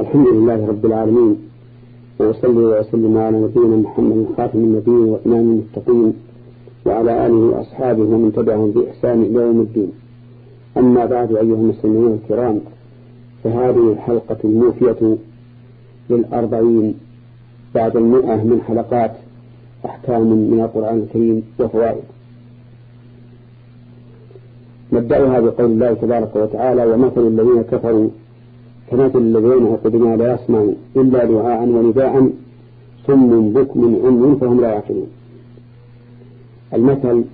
الحمد لله رب العالمين وأصلي وأسلم على نبينا محمد خاتم النبيين وإمام المتقين وعلى آله وأصحابه ومن تبعهم بإحسان إلى يوم الدين. أما بعد أيها المسلمون الكرام فهذه الحلقة الموفية للأربعين بعد المئة من حلقات أحكام من القرآن الكريم وفوائد. نبدأها بقول الله تبارك وتعالى ومثل الذين كفروا كمثل الذين يقولون لا يسمعوا إلا دعاء ونداء ثم بكم عمي فهم لا يعقلون. المثل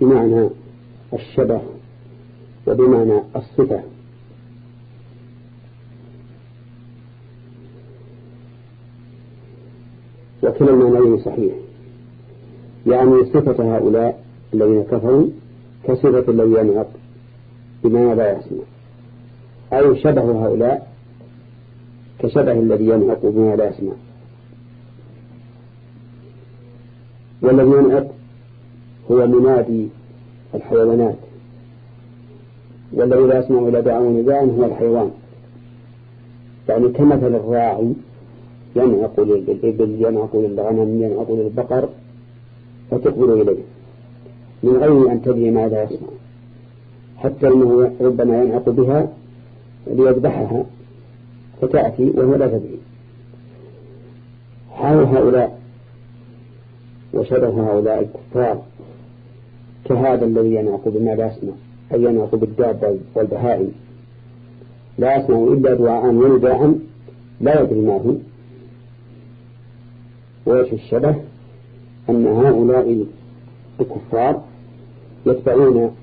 بمعنى الشبه وبمعنى الصفة. وكلا المعنيين صحيح. يعني صفة هؤلاء الذين كفروا كصفة الذي ينعق بما لا يسمع أو شبه هؤلاء كشبه الذي ينعق بما لا يسمع. والذي ينعق هو منادي الحيوانات. والذي لا يسمع إلى دعاء نداء هو الحيوان. يعني كمثل الراعي ينعق للإبل ينعق للغنم ينعق للبقر فتقبل إليه. من غير أن تدري ماذا يسمع. حتى أنه ربما ينعق بها ليذبحها. فتأتي وهو لا تدري. حال هؤلاء وشبه هؤلاء الكفار كهذا الذي ينعق بما لا يسمع أي ينعق بالدابة والبهائم؟ لا يسمع إلا دعاء ونداء لا يدري ما هو. ويش الشبه أن هؤلاء الكفار يتبعون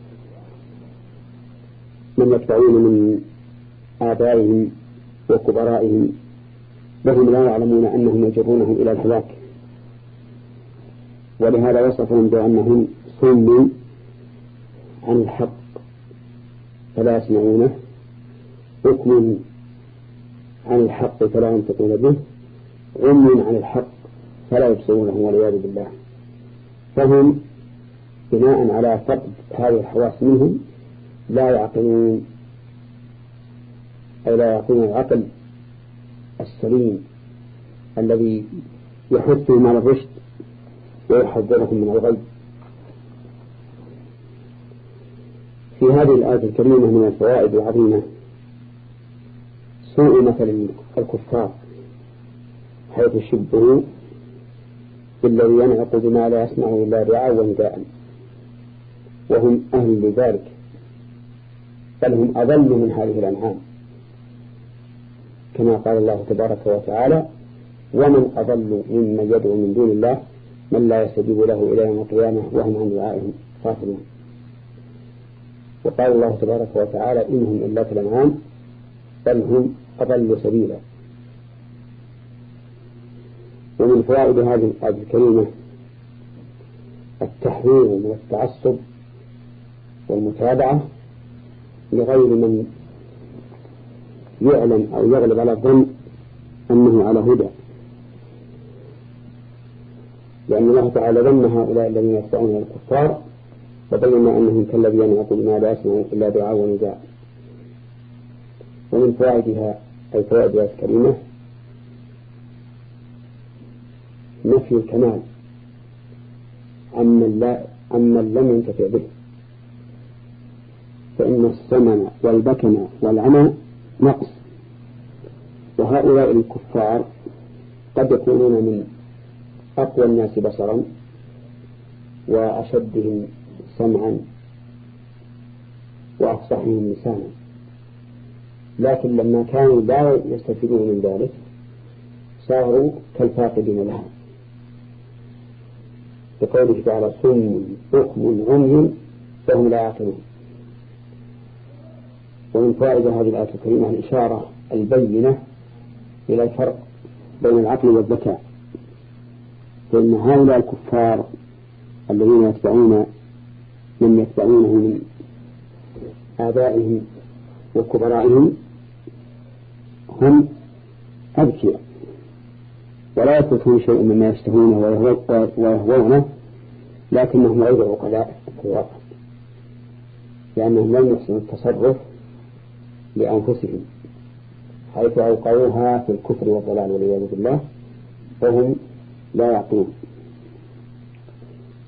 من يتبعون من آبائهم وكبرائهم وهم لا يعلمون أنهم يجرونهم إلى الهلاك. ولهذا وصفهم بأنهم صم عن الحق. فلا يسمعونه. حكم عن الحق فلا ينطقون به. عم عن الحق فلا يبصرونه والعياذ بالله. فهم بناء على فقد هذه الحواس منهم لا يعقلون. أي لا يعقلون العقل السليم الذي يحثهم على الرشد ويحذرهم من الغي في هذه الآية الكريمة من الفوائد العظيمة سوء مثل الكفار حيث شبهوا بالذي ينعق بما لا يسمع إلا دعاء ونداء وهم أهل لذلك بل هم أضل من هذه الأنعام. كما قال الله تبارك وتعالى ومن أضل ممن يدعو من دون الله من لا يستجيب له إلى يوم القيامة وهم عن دعائهم غافلون وقال الله تبارك وتعالى إنهم إلا كالأنعام بل هم أضل سبيلا ومن فوائد هذه الآية الكريمة التحذير من التعصب والمتابعة لغير من يعلم أو يغلب على الظن أنه على هدى. لأن الله تعالى ذم هؤلاء الذين يتبعون الكفار وبين أنهم كالذين يقول ما لا يسمع إلا دعاء ونداء ومن فوائدها أي فوائدها الكريمة نفي الكمال عمن لا عمن لم ينتفع به. فإن السمن والبكن والعمى نقص. وهؤلاء الكفار قد يكونون من أقوى الناس بصرا وأشدهم سمعا وأفصحهم لسانا. لكن لما كانوا لا يستفيدون من ذلك صاروا كالفاقدين لها. بقوله تعالى صم بكم عمي فهم لا يعقلون. ومن فائدة هذه الآية الكريمة الإشارة البينة إلى الفرق بين العقل والذكاء فإن هؤلاء الكفار الذين يتبعون من يتبعونه من آبائهم وكبرائهم هم أذكياء ولا يتركون شيء مما يشتهونه ويهوونه لكنهم غير عقلاء في الواقع لأنهم لم يحسنوا التصرف لأنفسهم حيث أوقعوها في الكفر والضلال والعياذ بالله وهم لا يعقلون.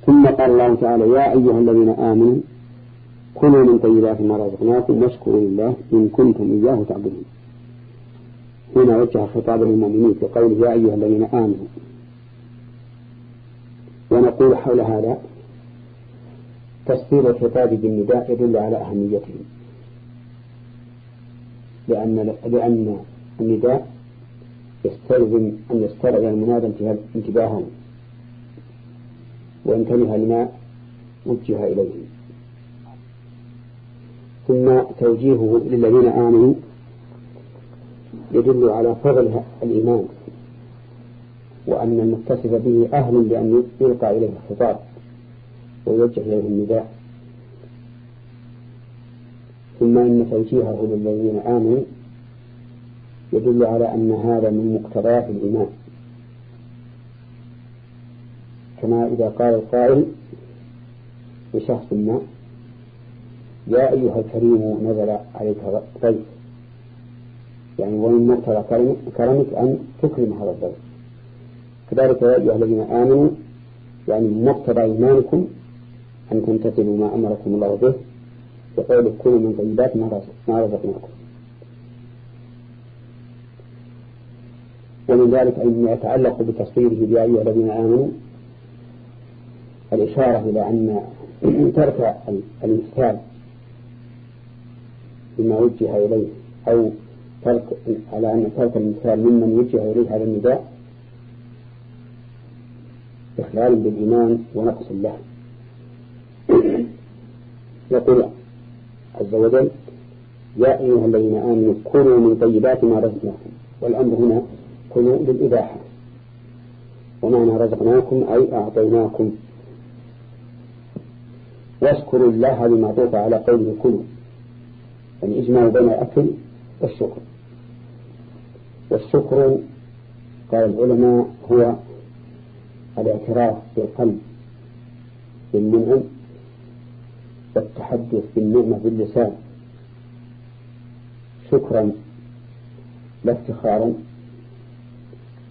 ثم قال الله تعالى يا أيها الذين آمنوا كلوا من طيبات ما رزقناكم واشكروا لله إن كنتم إياه تعبدون. هنا وجه خطاب للمؤمنين في قوله يا أيها الذين آمنوا. ونقول حول هذا تفسير الخطاب بالنداء يدل على أهميته لأن لأن النداء يستلزم أن يسترعي المنادى انتباههم وينتبه لما وجه إليه. ثم توجيهه للذين آمنوا يدل على فضل الإيمان وأن المتصف به أهل لأن يلقى إليه الخطاب ويوجه إليه النداء. ثم إن توجيهه للذين آمنوا يدل على أن هذا من مقتضيات الإيمان. كما إذا قال القائل لشخص ما يا أيها الكريم نزل عليك ضيف يعني ومن مقتضى كرمك أن تكرم هذا الضيف. كذلك يا أيها الذين آمنوا يعني مقتضى إيمانكم أن تمتثلوا ما أمركم الله به بقول كلوا من طيبات ما رزقناكم. ومن ذلك أن يتعلق بتصويره يا أيها الذين آمنوا الإشارة إلى أن ترك الامتثال بما وجه إليه أو ترك على أن ترك الامتثال ممن وجه إليه هذا النداء إخلال بالإيمان ونقص له يقول عز وجل يا أيها الذين آمنوا كلوا من طيبات ما رزقناكم والأمر هنا كلوا للإباحة. ومعنى رزقناكم أي أعطيناكم. واشكروا الله بما على قوله كلوا. يعني اجمعوا بين الأكل والشكر. والشكر قال العلماء هو الاعتراف بالقلب بالمنعم والتحدث بالنعمة باللسان شكرا لا افتخارا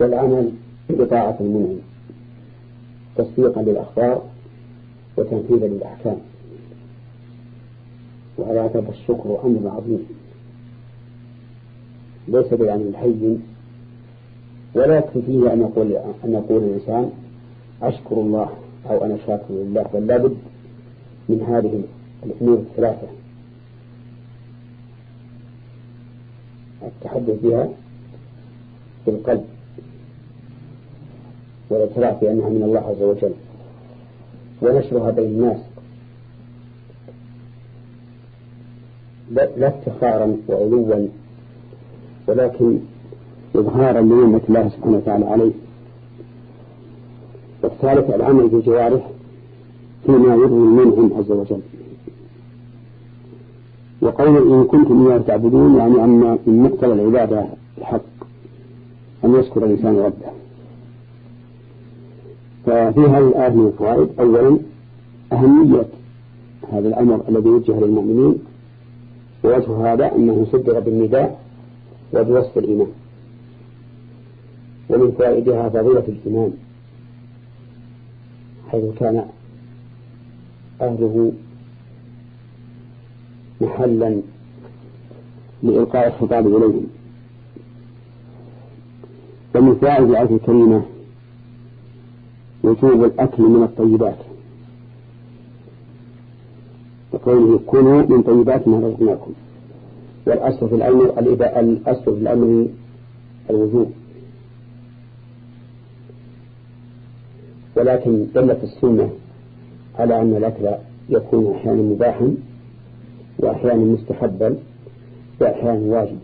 والعمل بطاعة المنعم. تصديقا للأخبار وتنفيذا للأحكام. وهذا الشكر أمر عظيم. ليس بالعمل الحي ولا فيه أن يقول أن يقول الإنسان أشكر الله أو أنا شاكر لله بل لابد من هذه الأمور الثلاثة. التحدث بها بالقلب والاعتراف بأنها من الله عز وجل. ونشرها بين الناس. لا افتخارا وعلوا ولكن إظهارا لنعمة الله سبحانه وتعالى عليه. والثالث العمل بالجوارح فيما يرضي المنعم عز وجل. وقول إن كنتم إياه تعبدون يعني أن من مقتضى العبادة الحق أن يذكر الإنسان ربه. ففيها الآية من الفوائد أولا أهمية هذا الأمر الذي وجه للمؤمنين ووجه هذا أنه صدق بالنداء وبوصف الإيمان. ومن فوائدها فضيلة الإيمان حيث كان أهله محلا لإلقاء الخطاب إليهم. ومن فوائد الآية الكريمة وجوب الأكل من الطيبات. وقوله كلوا من طيبات ما رزقناكم. والأصل في الأمر الأصل في الأمر الوجوب. ولكن دلت السنة على أن الأكل يكون أحيانا مباحا وأحيانا مستحبا وأحيانا واجبا.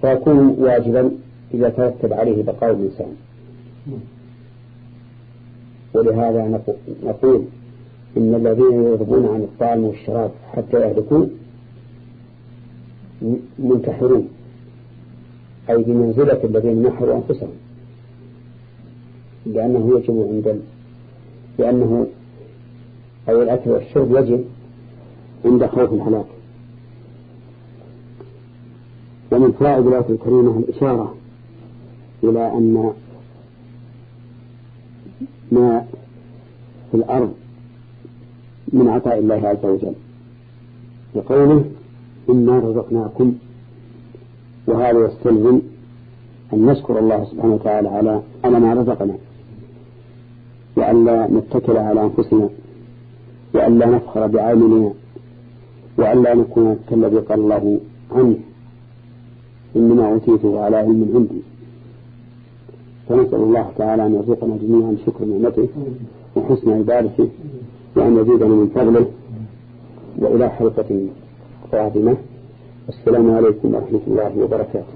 فيكون واجبا إذا ترتب عليه بقاء الإنسان. ولهذا نقول إن الذين يرغبون عن الطعام والشراب حتى يهلكوا منتحرون. أي بمنزلة الذين نحروا أنفسهم. لأنه يجب عند لأنه أو الأكل والشرب يجب عند خوف الهلاك. ومن فوائد الآية الكريمة الإشارة إلى أن ما في الأرض من عطاء الله عز وجل. بقوله إنا رزقناكم وهذا يستلزم أن نشكر الله سبحانه وتعالى على على ما رزقنا. وألا نتكل على أنفسنا. وألا نفخر بعاملنا وألا نكون كالذي قال الله عنه. إنما أوتيته على علم عندي. فنسأل الله تعالى أن يرزقنا جميعا شكر نعمته وحسن عبادته وأن يزيدنا من فضله. وإلى حلقة قادمة. السلام عليكم ورحمة الله وبركاته.